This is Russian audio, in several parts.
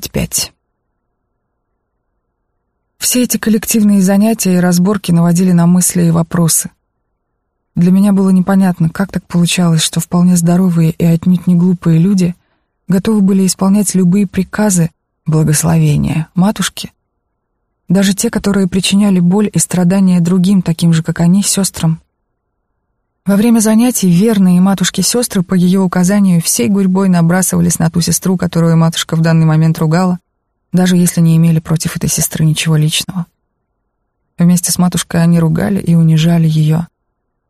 25. Все эти коллективные занятия и разборки наводили на мысли и вопросы. Для меня было непонятно, как так получалось, что вполне здоровые и отнюдь не глупые люди готовы были исполнять любые приказы, благословения, матушки, даже те, которые причиняли боль и страдания другим, таким же, как они, сестрам. Во время занятий верные матушки-сестры по ее указанию всей гурьбой набрасывались на ту сестру, которую матушка в данный момент ругала, даже если не имели против этой сестры ничего личного. Вместе с матушкой они ругали и унижали ее.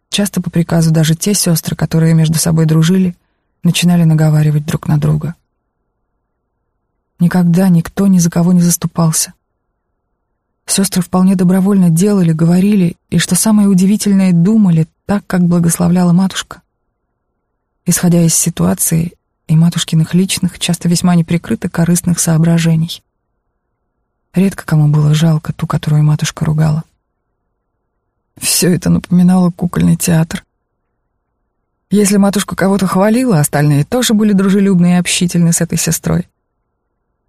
Часто по приказу даже те сестры, которые между собой дружили, начинали наговаривать друг на друга. Никогда никто ни за кого не заступался. Сестры вполне добровольно делали, говорили и, что самое удивительное, думали так, как благословляла матушка. Исходя из ситуации и матушкиных личных, часто весьма неприкрыто корыстных соображений. Редко кому было жалко ту, которую матушка ругала. Все это напоминало кукольный театр. Если матушка кого-то хвалила, остальные тоже были дружелюбны и общительны с этой сестрой.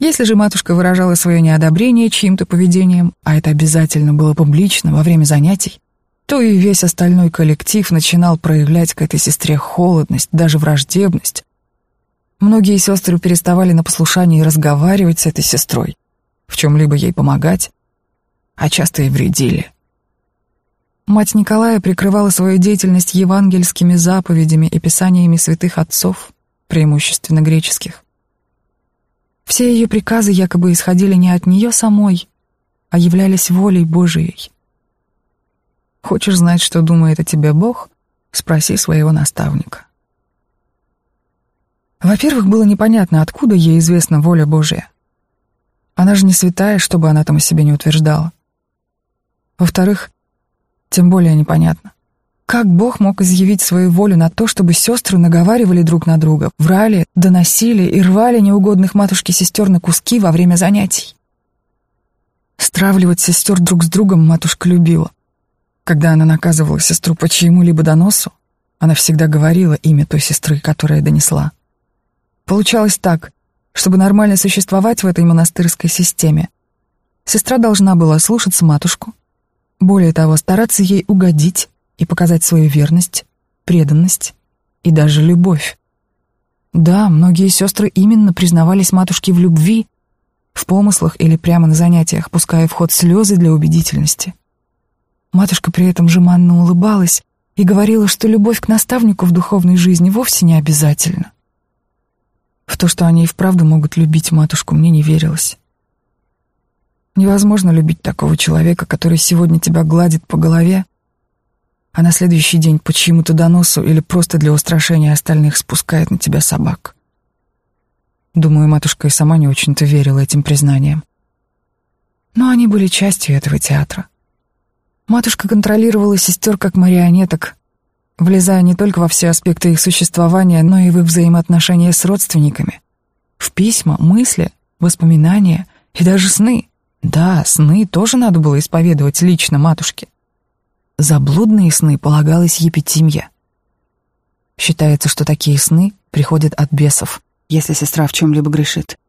Если же матушка выражала свое неодобрение чьим-то поведением, а это обязательно было публично во время занятий, то и весь остальной коллектив начинал проявлять к этой сестре холодность, даже враждебность. Многие сестры переставали на послушании разговаривать с этой сестрой, в чем-либо ей помогать, а часто и вредили. Мать Николая прикрывала свою деятельность евангельскими заповедями и писаниями святых отцов, преимущественно греческих. Все ее приказы якобы исходили не от нее самой, а являлись волей Божией. Хочешь знать, что думает о тебе Бог? Спроси своего наставника. Во-первых, было непонятно, откуда ей известна воля Божия. Она же не святая, чтобы она там о себе не утверждала. Во-вторых, тем более непонятно, как Бог мог изъявить свою волю на то, чтобы сестры наговаривали друг на друга, врали, доносили и рвали неугодных матушки сестер на куски во время занятий? Стравливать сестер друг с другом матушка любила. Когда она наказывала сестру по чьему-либо доносу, она всегда говорила имя той сестры, которая донесла. Получалось так, чтобы нормально существовать в этой монастырской системе. Сестра должна была слушаться матушку, более того, стараться ей угодить, и показать свою верность, преданность и даже любовь. Да, многие сестры именно признавались матушке в любви, в помыслах или прямо на занятиях, пуская в ход слезы для убедительности. Матушка при этом жеманно улыбалась и говорила, что любовь к наставнику в духовной жизни вовсе не обязательна. В то, что они и вправду могут любить матушку, мне не верилось. Невозможно любить такого человека, который сегодня тебя гладит по голове, а на следующий день по чьему-то доносу или просто для устрашения остальных спускает на тебя собак. Думаю, матушка и сама не очень-то верила этим признаниям. Но они были частью этого театра. Матушка контролировала сестер как марионеток, влезая не только во все аспекты их существования, но и в их взаимоотношения с родственниками. В письма, мысли, воспоминания и даже сны. Да, сны тоже надо было исповедовать лично матушке. За блудные сны полагалась епитимья. Считается, что такие сны приходят от бесов, если сестра в чем-либо грешит.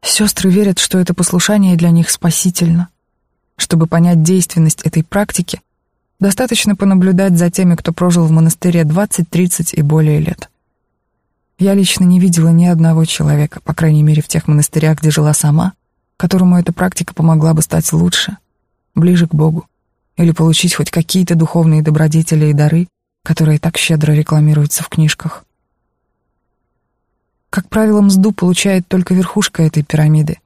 Сестры верят, что это послушание для них спасительно. Чтобы понять действенность этой практики, достаточно понаблюдать за теми, кто прожил в монастыре 20, 30 и более лет. Я лично не видела ни одного человека, по крайней мере в тех монастырях, где жила сама, которому эта практика помогла бы стать лучше, ближе к Богу или получить хоть какие-то духовные добродетели и дары, которые так щедро рекламируются в книжках. Как правило, мзду получает только верхушка этой пирамиды,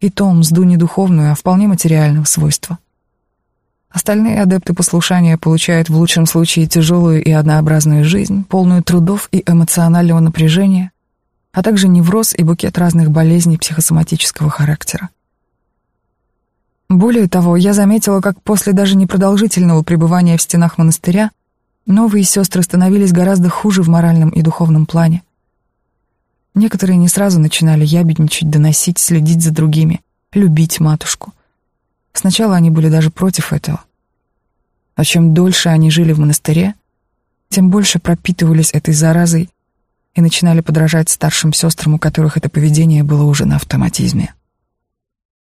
и то мзду не духовную, а вполне материального свойства. Остальные адепты послушания получают в лучшем случае тяжелую и однообразную жизнь, полную трудов и эмоционального напряжения, а также невроз и букет разных болезней психосоматического характера. Более того, я заметила, как после даже непродолжительного пребывания в стенах монастыря новые сестры становились гораздо хуже в моральном и духовном плане. Некоторые не сразу начинали ябедничать, доносить, следить за другими, любить матушку. Сначала они были даже против этого. А чем дольше они жили в монастыре, тем больше пропитывались этой заразой и начинали подражать старшим сестрам, у которых это поведение было уже на автоматизме.